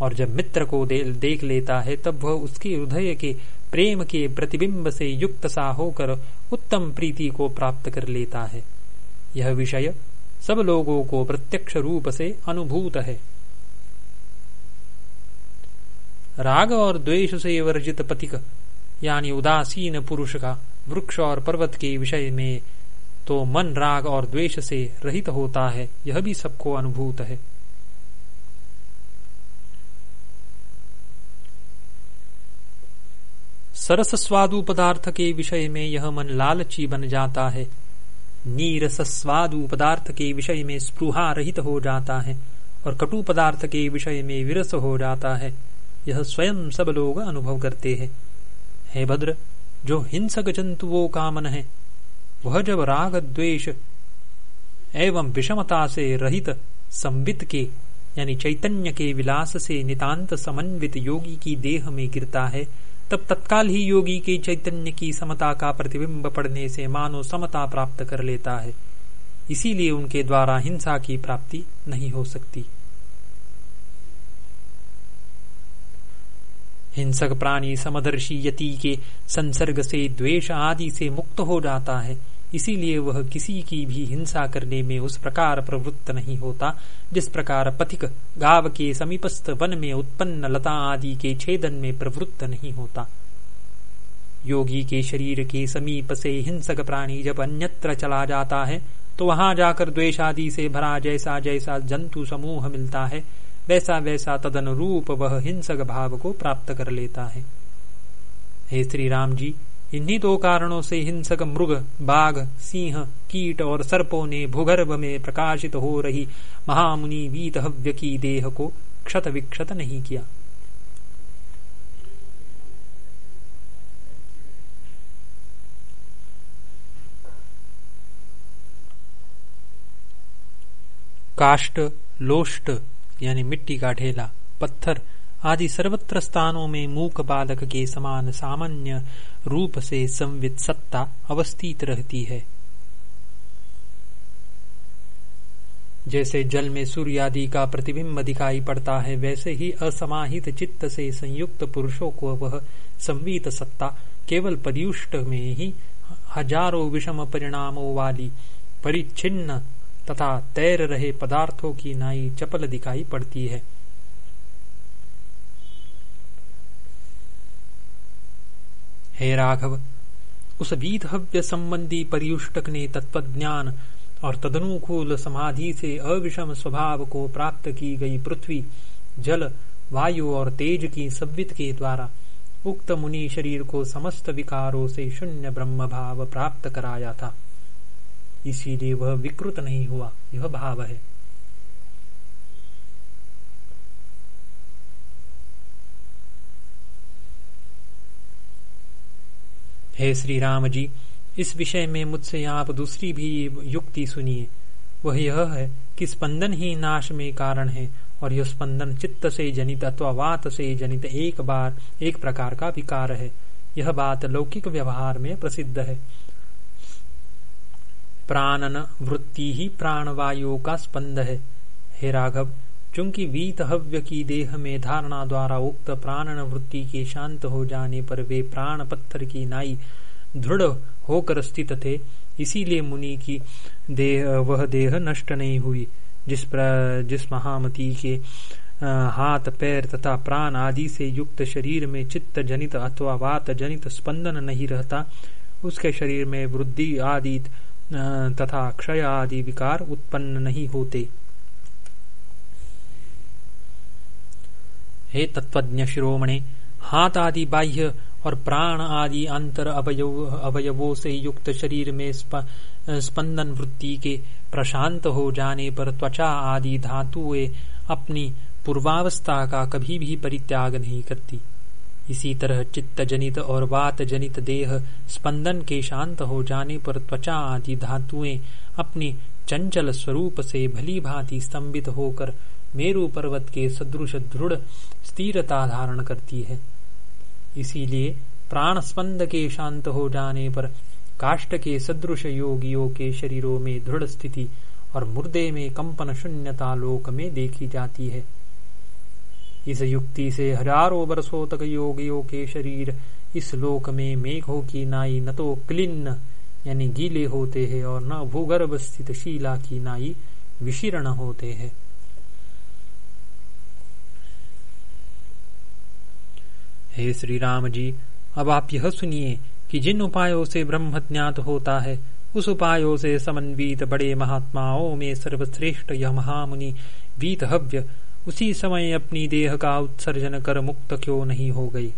और जब मित्र को देख लेता है, तब वह उसके हृदय के प्रेम के प्रतिबिंब से युक्त सा होकर उत्तम प्रीति को प्राप्त कर लेता है। यह विषय सब लोगों को प्रत्यक्ष रूप से अनुभूत है। राग और द्वेष से वर्जित पथिक, यानी उदासीन पुरुष का वृक्ष और पर्वत के विषय में तो मन राग और द्वेष से रहित होता है, यह भी सबको अनुभूत है। सरस स्वादु पदार्थ के विषय में यह मन लालची बन जाता है। नीरस स्वादु पदार्थ के विषय में स्पृहा रहित हो जाता है और कटु पदार्थ के विषय में विरस हो जाता है। यह स्वयं सब लोग अनुभव करते हैं। हे भद्र, जो हिंसक जंतुओं का मन है वह जब राग द्वेष एवं विषमता से रहित संवित के, यानी चैतन्य के विलास से नितांत समन्वित योगी की देह में गिरता है, तब तत्काल ही योगी के चैतन्य की समता का प्रतिबिंब पड़ने से मानो समता प्राप्त कर लेता है। इसीलिए उनके द्वारा हिंसा की प्राप्ति नहीं हो सकती। हिंसक प्राणी समदर्शी यति के संसर्ग से द्वेष आदि से मुक्त हो जाता है। इसीलिए वह किसी की भी हिंसा करने में उस प्रकार प्रवृत्त नहीं होता, जिस प्रकार पथिक गाव के समीपस्थ वन में उत्पन्न लता आदि के छेदन में प्रवृत्त नहीं होता। योगी के शरीर के समीप से हिंसक प्राणी जब अन्यत्र चला जाता है तो वहाँ जाकर द्वेष आदि से भरा जैसा जैसा जंतु समूह मिलता है, वैसा वैसा तदन रूप वह हिंसक भाव को प्राप्त कर लेता है। हे श्री राम जी इन्हीं दो कारणों से हिंसक मृग, बाघ, सिंह, कीट और सर्पों ने भूगर्भ में प्रकाशित हो रही महामुनि वीतहव्य की देह को क्षत विक्षत नहीं किया। काष्ट, लोष्ट, यानी मिट्टी का ढेला, पत्थर आदि सर्वत्र स्थानों में मूक बालक के समान सामान्य रूप से संवित सत्ता अवस्थित रहती है। जैसे जल में सूर्य आदि का प्रतिबिंब दिखाई पड़ता है, वैसे ही असमाहित चित्त से संयुक्त पुरुषों को वह संवित सत्ता केवल पर्युष्ट में ही हज़ारों विषम परिणामों वाली परिच्छिन्न तथा तैर रहे पदार्थों की नाई चपल दिखाई पड़ती है। हे राघव, उस वीतहव्य संबंधी परियुष्टक ने तत्वज्ञान और तदनुकूल समाधि से अविषम स्वभाव को प्राप्त की गई पृथ्वी, जल, वायु और तेज की संवित के द्वारा उक्त मुनि शरीर को समस्त विकारों से शून्य ब्रह्म भाव प्राप्त कराया था। इसीलिए वह विकृत नहीं हुआ, यह भाव है। हे श्री राम जी, इस विषय में मुझसे आप दूसरी भी युक्ति सुनिए। वह यह है कि स्पंदन ही नाश में कारण है, और यह स्पंदन चित्त से जनित अथवा वात से जनित एक बार, एक प्रकार का विकार है। यह बात लौकिक व्यवहार में प्रसिद्ध है। प्राणन वृत्ति ही प्राणवायु का स्पंद है। हे राघव चूँकि वीत हव्य की देह में धारणा द्वारा उक्त प्राणन वृत्ति के शांत हो जाने पर वे प्राण पत्थर की नाई दृढ़ होकर स्थित थे इसीलिए मुनि की देह वह देह नष्ट नहीं हुई जिस प्र, जिस महामती के हाथ पैर तथा प्राण आदि से युक्त शरीर में चित्त जनित अथवा वात जनित स्पंदन नहीं रहता उसके शरीर में वृद्धि आदि तथा क्षय आदि विकार उत्पन्न नहीं होते। हे तत्वज्ञ शिरोमणे हाथ आदि बाह्य और प्राण आदि अंतर अवयव, अवयवों से युक्त शरीर में स्पंदन वृत्ति के प्रशांत हो जाने पर त्वचा आदि धातुएँ अपनी पूर्वावस्था का कभी भी परित्याग नहीं करती। इसी तरह चित्त जनित और वात जनित देह स्पंदन के शांत हो जाने पर त्वचा आदि धातुएँ अपनी चंचल स्वरूप से भली भांति स्तंभित होकर मेरु पर्वत के सदृश दृढ़ स्थिरता धारण करती है। इसीलिए प्राण स्पंद के शांत हो जाने पर काष्ट के सदृश योगियों के शरीरों में दृढ़ स्थिति और मुर्दे में कंपन शून्यता लोक में देखी जाती है। इस युक्ति से हज़ारों वर्षों तक योगियों के शरीर इस लोक में मेघों की नाई न तो क्लिन्न यानी गीले होते हैं और न भूगर्भ स्थित शीला की नाई विशीर्ण होते हैं। हे श्री राम जी, अब आप यह सुनिए कि जिन उपायों से ब्रह्म ज्ञात होता है, उस उपायों से समन्वित बड़े महात्माओं में सर्वश्रेष्ठ यह महामुनि वीत हव्य उसी समय अपनी देह का उत्सर्जन कर मुक्त क्यों नहीं हो गई?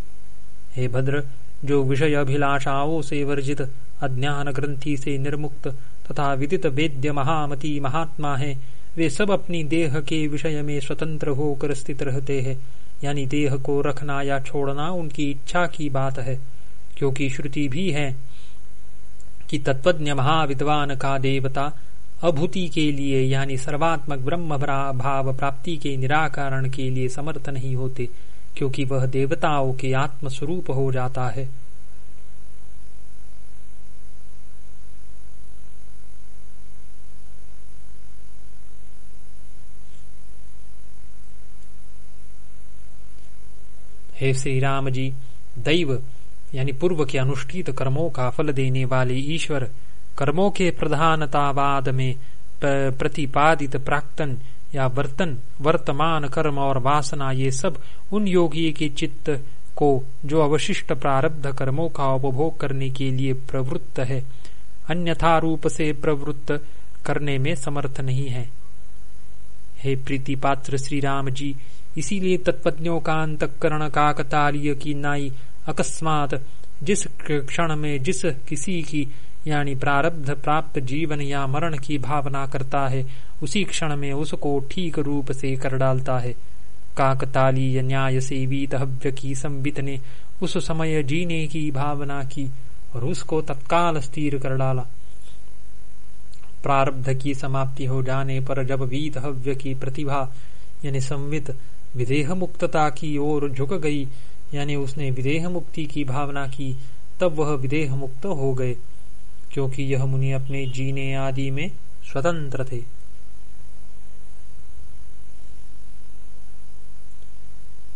हे भद्र, जो विषय अभिलाषाओं से वर्जित अज्ञान ग्रंथि से निर्मुक्त तथा विदित वेद्य महामती महात्मा है, वे सब अपनी देह के विषय में स्वतंत्र होकर स्थित रहते हैं। यानी देह को रखना या छोड़ना उनकी इच्छा की बात है, क्योंकि श्रुति भी है कि तत्वज्ञ महाविद्वान का देवता अभूति के लिए यानी सर्वात्मक ब्रह्म भाव प्राप्ति के निराकरण के लिए समर्थ नहीं होते, क्योंकि वह देवताओं के आत्मस्वरूप हो जाता है। हे श्री राम जी दैव, यानी पूर्व के अनुष्ठित कर्मों का फल देने वाले ईश्वर, कर्मों के प्रधानतावाद में प्रतिपादित प्राक्तन या वर्तन, वर्तमान कर्म और वासना, ये सब उन योगी के चित्त को जो अवशिष्ट प्रारब्ध कर्मों का उपभोग करने के लिए प्रवृत्त है, अन्यथा रूप से प्रवृत्त करने में समर्थ नहीं है। हे प्रीति पात्र श्री राम जी इसीलिए तत्पत्नियों का अंतकरण काकतालीय की नाई अकस्मात, जिस क्षण में जिस किसी की, यानी प्रारब्ध प्राप्त जीवन या मरण की भावना करता है, उसी क्षण में उसको ठीक रूप से कर डालता है। काकतालीय न्याय से वीतहव्य की संबित ने उस समय जीने की भावना की और उसको तत्काल स्थिर कर डाला। प्रारब्ध की समाप्ति हो जाने पर जब वीतहव्य की प्रतिभा, यानी संवित विदेह मुक्तता की ओर झुक गई। यानी उसने विदेह मुक्ति की भावना की, तब वह विदेह मुक्त हो गए, क्योंकि यह मुनि अपने जीने आदि में स्वतंत्र थे।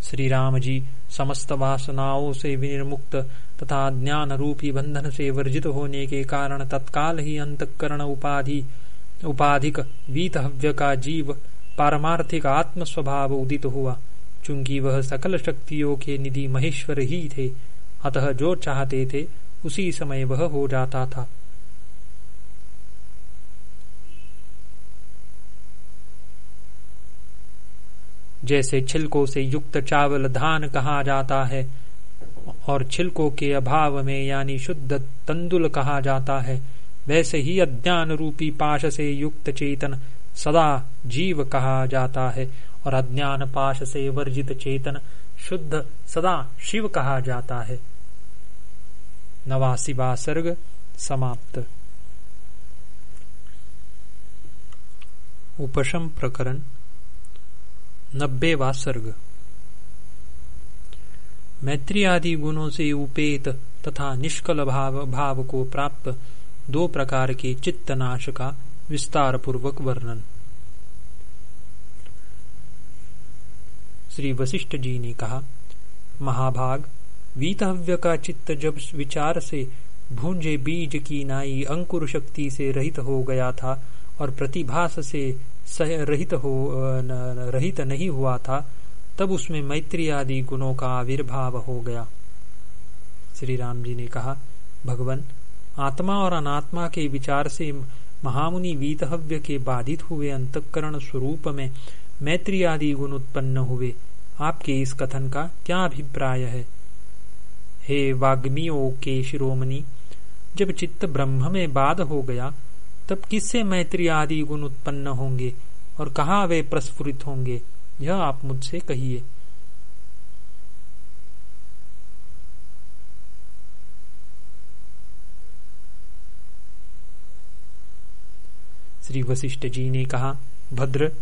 श्री राम जी समस्त वासनाओं से विनिर्मुक्त तथा ज्ञान रूपी बंधन से वर्जित होने के कारण तत्काल ही अंतकरण उपाधि, उपाधिक, वीतहव्य का जीव पारमार्थिक आत्म स्वभाव उदित हुआ। चूँकि वह सकल शक्तियों के निधि महेश्वर ही थे। अतः जो चाहते थे, उसी समय वह हो जाता था। जैसे छिलकों से युक्त चावल धान कहा जाता है, और छिलकों के अभाव में यानी शुद्ध तंदुल कहा जाता है, वैसे ही अज्ञान रूपी पाश से युक्त चेतन सदा जीव कहा जाता है, और अज्ञान पाश से वर्जित चेतन शुद्ध सदा शिव कहा जाता है। नवासिवा सर्ग समाप्त। उपशम प्रकरण, नब्बेवा सर्ग। मैत्री आदि गुणों से उपेत तथा निष्कल भाव भाव को प्राप्त दो प्रकार के चित्त नाश का विस्तार पूर्वक वर्णन। श्री वशिष्ठ जी ने कहा, महाभाग वीतव्य का चित्त जब विचार से भूंजे बीज की नाई अंकुर शक्ति से रहित हो गया था और प्रतिभास से रहित हो रहित नहीं हुआ था, तब उसमें मैत्री आदि गुणों का आविर्भाव हो गया। श्री राम जी ने कहा, भगवान, आत्मा और अनात्मा के विचार से महामुनि वीतहव्य के बाधित हुए अंतकरण स्वरूप में मैत्री आदि गुण उत्पन्न हुए। आपके इस कथन का क्या अभिप्राय है? हे वाग्मियों के शिरोमणि, जब चित्त ब्रह्म में बाध हो गया, तब किससे मैत्री आदि गुण उत्पन्न होंगे और कहा वे प्रस्फुरित होंगे? यह आप मुझसे कहिए। श्री वशिष्ठ जी ने कहा, भद्र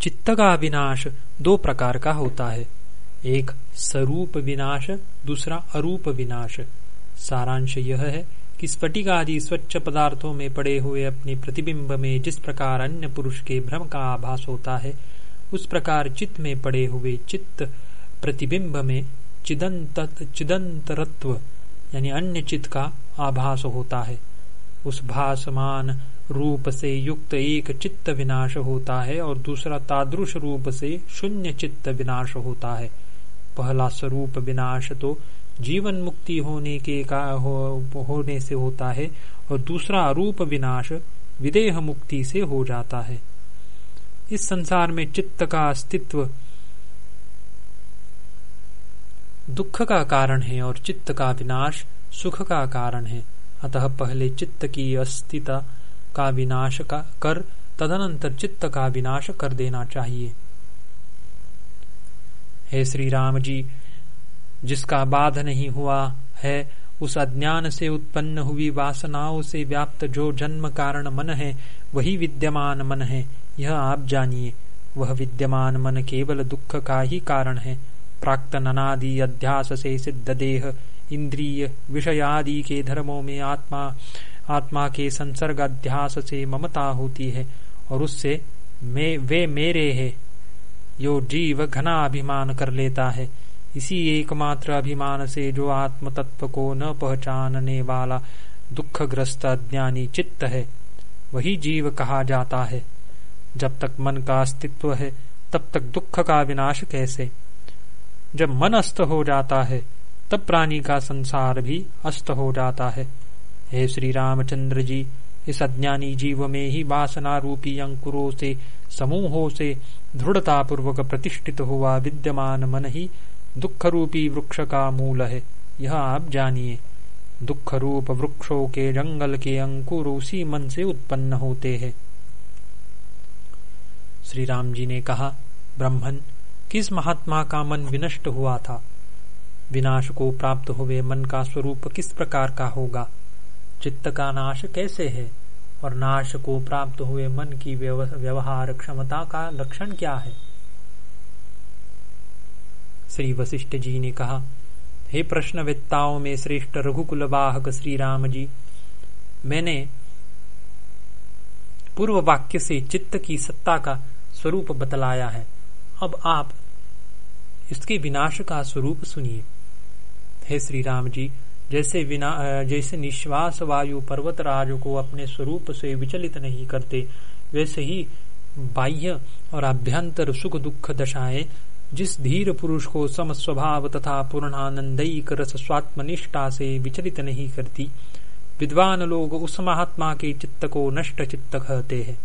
चित्त का विनाश दो प्रकार का होता है। एक स्वरूप विनाश, दूसरा अरूप विनाश। सारांश यह है कि स्फटिक आदि स्वच्छ पदार्थों में पड़े हुए अपने प्रतिबिंब में जिस प्रकार अन्य पुरुष के भ्रम का आभास होता है, उस प्रकार चित्त में पड़े हुए चित्त प्रतिबिंब में चिदंत, चिदंतरत्व, यानी अन्य चित्त का आभास होता है। उस भासमान रूप से युक्त एक चित्त विनाश होता है और दूसरा तादृश रूप से शून्य चित्त विनाश होता है। पहला स्वरूप विनाश तो जीवन मुक्ति होने के का हो, होने से होता है और दूसरा अरूप विनाश विदेह मुक्ति से हो जाता है। इस संसार में चित्त का अस्तित्व दुख का कारण है और चित्त का विनाश सुख का कारण है। अतः पहले चित्त की अस्तित्व का विनाश का कर, तदनंतर चित्त का विनाश कर देना चाहिए। हे श्री राम जी, जिसका बाध नहीं हुआ है, उस अज्ञान से उत्पन्न हुई वासनाओं से व्याप्त जो जन्म कारण मन है, वही विद्यमान मन है। यह आप जानिए, वह विद्यमान मन केवल दुख का ही कारण है। प्राक्त अनादि अध्यास से सिद्ध देह, इंद्रिय विषयादि के धर्मों में आत्मा आत्मा के संसर्ग अध्यास से ममता होती है और उससे मे, वे मेरे है। यो जीव घना अभिमान कर लेता है। इसी एकमात्र अभिमान से जो आत्म तत्व को न पहचानने वाला दुखग्रस्त अज्ञानी चित्त है वही जीव कहा जाता है। जब तक मन का अस्तित्व है तब तक दुख का विनाश कैसे? जब मन अस्त हो जाता है तब प्राणी का संसार भी अस्त हो जाता है। हे श्री रामचंद्र जी इस अज्ञानी जीव में ही वासना रूपी अंकुरों से, समूहों से दृढ़ता पूर्वक प्रतिष्ठित हुआ विद्यमान मन ही दुख रूपी वृक्ष का मूल है। यह आप जानिए। दुख रूप वृक्षों के जंगल के अंकुर उसी मन से उत्पन्न होते हैं। श्री राम जी ने कहा ब्रह्मन किस महात्मा का मन विनष्ट हुआ था? विनाश को प्राप्त हुए मन का स्वरूप किस प्रकार का होगा? चित्त का नाश कैसे है? और नाश को प्राप्त हुए मन की व्यवहार क्षमता का लक्षण क्या है? श्री वशिष्ठ जी ने कहा, हे प्रश्नवेत्ताओं में श्रेष्ठ रघुकुल वाहक श्री राम जी, मैंने पूर्व वाक्य से चित्त की सत्ता का स्वरूप बतलाया है। अब आप इसके विनाश का स्वरूप सुनिए। हे श्री राम जी जैसे विना जैसे निश्वास वायु पर्वत राज को अपने स्वरूप से विचलित नहीं करते, वैसे ही बाह्य और अभ्यंतर सुख दुख दशाएँ, जिस धीर पुरुष को सम स्वभाव तथा पूर्णानंदयी रस स्वात्मनिष्ठा से विचलित नहीं करती, विद्वान लोग उस महात्मा के चित्त को नष्ट चित्त कहते हैं।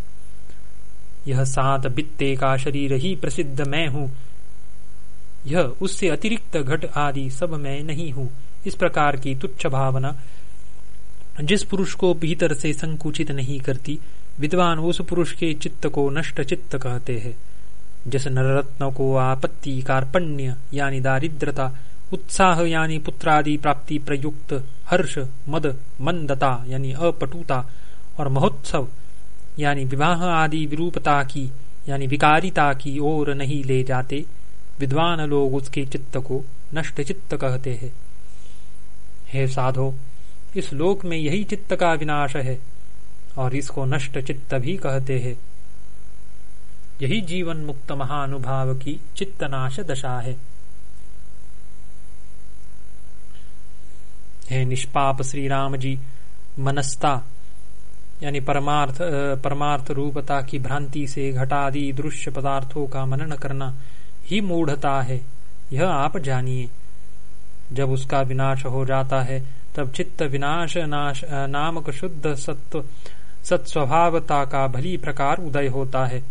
यह सात बित्ते का शरीर ही प्रसिद्ध मैं हूँ, यह उससे अतिरिक्त घट आदि सब मैं नहीं हूँ। इस प्रकार की तुच्छ भावना जिस पुरुष को भीतर से संकुचित नहीं करती, विद्वान उस पुरुष के चित्त को नष्ट चित्त कहते हैं। जिस नररत्न को आपत्ति, कार्पण्य यानी दारिद्रता, उत्साह यानी पुत्रादि प्राप्ति प्रयुक्त हर्ष, मद, मंदता यानी अपटुता और महोत्सव यानी विवाह आदि विरूपता की यानी विकारिता की ओर नहीं ले जाते, विद्वान लोग उसके चित्त को नष्ट चित्त कहते हैं। हे साधो, इस लोक में यही चित्त का विनाश है, और इसको नष्ट चित्त भी कहते हैं। यही जीवन मुक्त महानुभाव की चित्तनाश दशा है। हे निष्पाप श्री राम जी मनस्ता, यानी परमार्थ परमार्थ रूपता की भ्रांति से घटादि दृश्य पदार्थों का मनन करना ही मूढ़ता है, यह आप जानिए। जब उसका विनाश हो जाता है, तब चित्त विनाश, नाश नामक शुद्ध सत्व, सत्स्वभावता का भली प्रकार उदय होता है।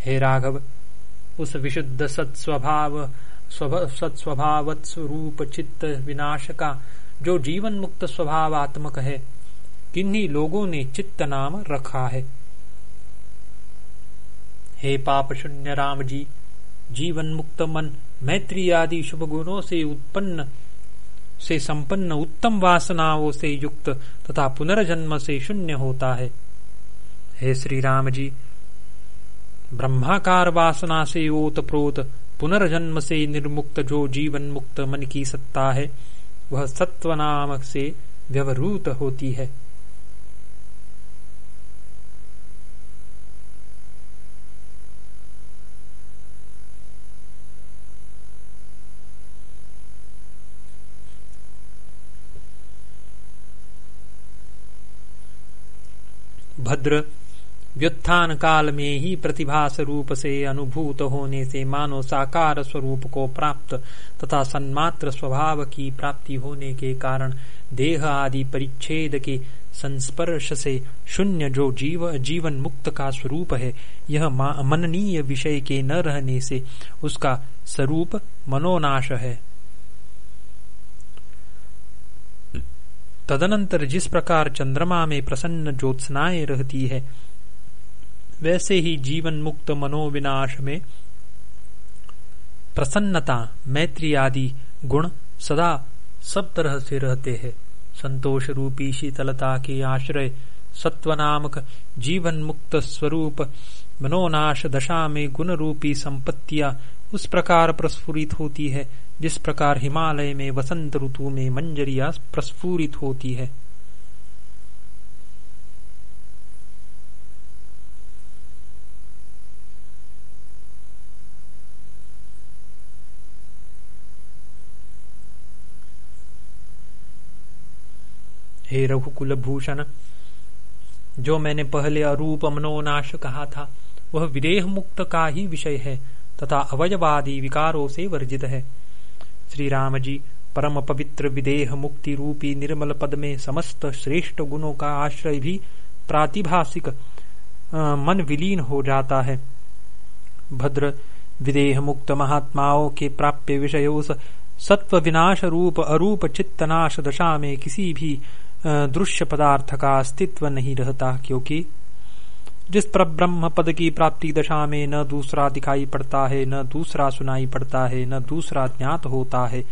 हे राघव, उस विशुद्ध सत्स्वभाव सत्स्वभाव स्वरूप चित्त विनाश का जो जीवन मुक्त स्वभावात्मक है, किन्हीं लोगों ने चित्त नाम रखा है। हे पाप शून्य राम जी जीवन मुक्त मन मैत्री आदि शुभ गुणों से उत्पन्न, से संपन्न उत्तम वासनाओं से युक्त तथा पुनर्जन्म से शून्य होता है। हे श्री राम जी, ब्रह्माकार वासना से ओत प्रोत पुनर्जन्म से निर्मुक्त जो जीवन मुक्त मन की सत्ता है, वह सत्व नाम से व्यवरूत होती है। भद्र, व्युत्थान काल में ही प्रतिभास रूप से अनुभूत होने से मानो साकार स्वरूप को प्राप्त तथा सन्मात्र स्वभाव की प्राप्ति होने के कारण देह आदि परिच्छेद के संस्पर्श से शून्य जो जीव जीवन मुक्त का स्वरूप है, यह मननीय विषय के न रहने से उसका स्वरूप मनोनाश है। तदनंतर जिस प्रकार चंद्रमा में प्रसन्न ज्योत्सनाएँ रहती है, वैसे ही जीवन मुक्त मनोविनाश में प्रसन्नता, मैत्री आदि गुण सदा सब तरह से रहते हैं। संतोष रूपी शीतलता के आश्रय सत्व नामक जीवन मुक्त स्वरूप, मनोनाश दशा में गुण रूपी संपत्तियाँ उस प्रकार प्रस्फुरित होती है, जिस प्रकार हिमालय में वसंत ऋतु में मंजरिया प्रस्फुरित होती है। हे रघुकुल भूषण जो मैंने पहले अरूप मनोनाश कहा था, वह विदेह मुक्त का ही विषय है। तथा अवयवादी विकारों से वर्जित है। श्री राम जी परम पवित्र विदेह मुक्ति रूपी निर्मल पद में समस्त श्रेष्ठ गुणों का आश्रय भी प्रातिभाषिक मन विलीन हो जाता है। भद्र, विदेह मुक्त महात्माओं के प्राप्य विषय सत्व विनाश रूप अरूप चित्तनाश दशा में किसी भी दृश्य पदार्थ का अस्तित्व नहीं रहता, क्योंकि जिस पर ब्रह्म पद की प्राप्ति दशा में न दूसरा दिखाई पड़ता है न दूसरा सुनाई पड़ता है न दूसरा ज्ञात होता है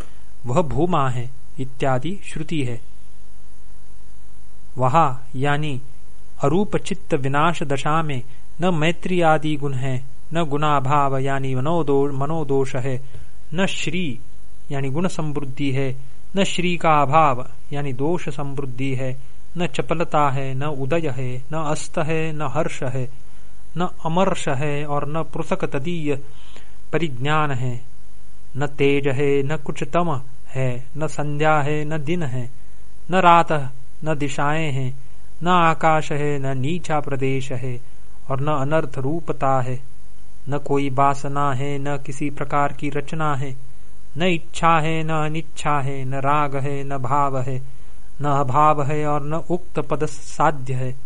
वह भूमा है इत्यादि श्रुति है। वहा यानी अरूप चित्त विनाश दशा में न मैत्री आदि गुण है न गुणाभाव यानी मनोदो, मनोदोष है न श्री यानी गुण समृद्धि है न श्री का अभाव यानी दोष समृद्धि है न चपलता है न उदय है न अस्त है न हर्ष है न अमर्ष है और न पृथक तदीय परिज्ञान है न तेज है न कुछ तम है न संध्या है न दिन है न रात, न दिशाएँ हैं न आकाश है न नीचा प्रदेश है और न अनर्थ रूपता है न कोई वासना है न किसी प्रकार की रचना है न इच्छा है न अनिच्छा है न राग है न भाव है न अभाव है और न उक्त पद साध्य है।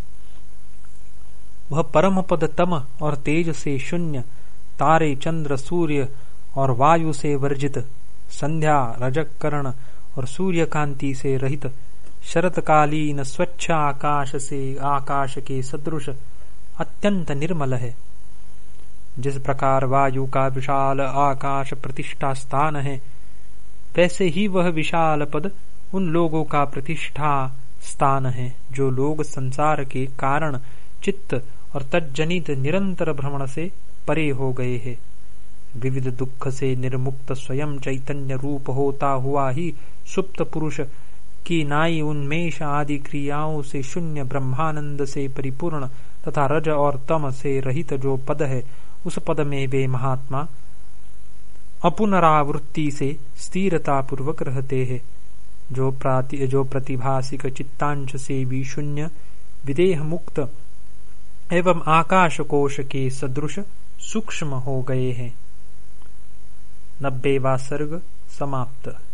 वह परम पद तम और तेज से शून्य, तारे चंद्र सूर्य और वायु से वर्जित, संध्या रजक करण और सूर्य कांति से रहित, शरतकालीन स्वच्छ आकाश से आकाश के सदृश अत्यंत निर्मल है। जिस प्रकार वायु का विशाल आकाश प्रतिष्ठा स्थान है, वैसे ही वह विशाल पद उन लोगों का प्रतिष्ठा स्थान है, जो लोग संसार के कारण चित्त और तजनित निरंतर भ्रमण से परे हो गए हैं। विविध दुख से निर्मुक्त स्वयं चैतन्य रूप होता हुआ ही सुप्त पुरुष की नाई उन्मेष आदि क्रियाओं से शून्य ब्रह्मानंद से परिपूर्ण तथा रज और तम से रहित जो पद है, उस पद में वे महात्मा अपुनरावृत्ति से स्थिरता पूर्वक रहते हैं। जो प्राति, जो प्रतिभासिक चित्तांश से भी शून्य विदेह मुक्त एवं आकाश कोश के सदृश सूक्ष्म हो गए हैं। नब्बेवा सर्ग समाप्त।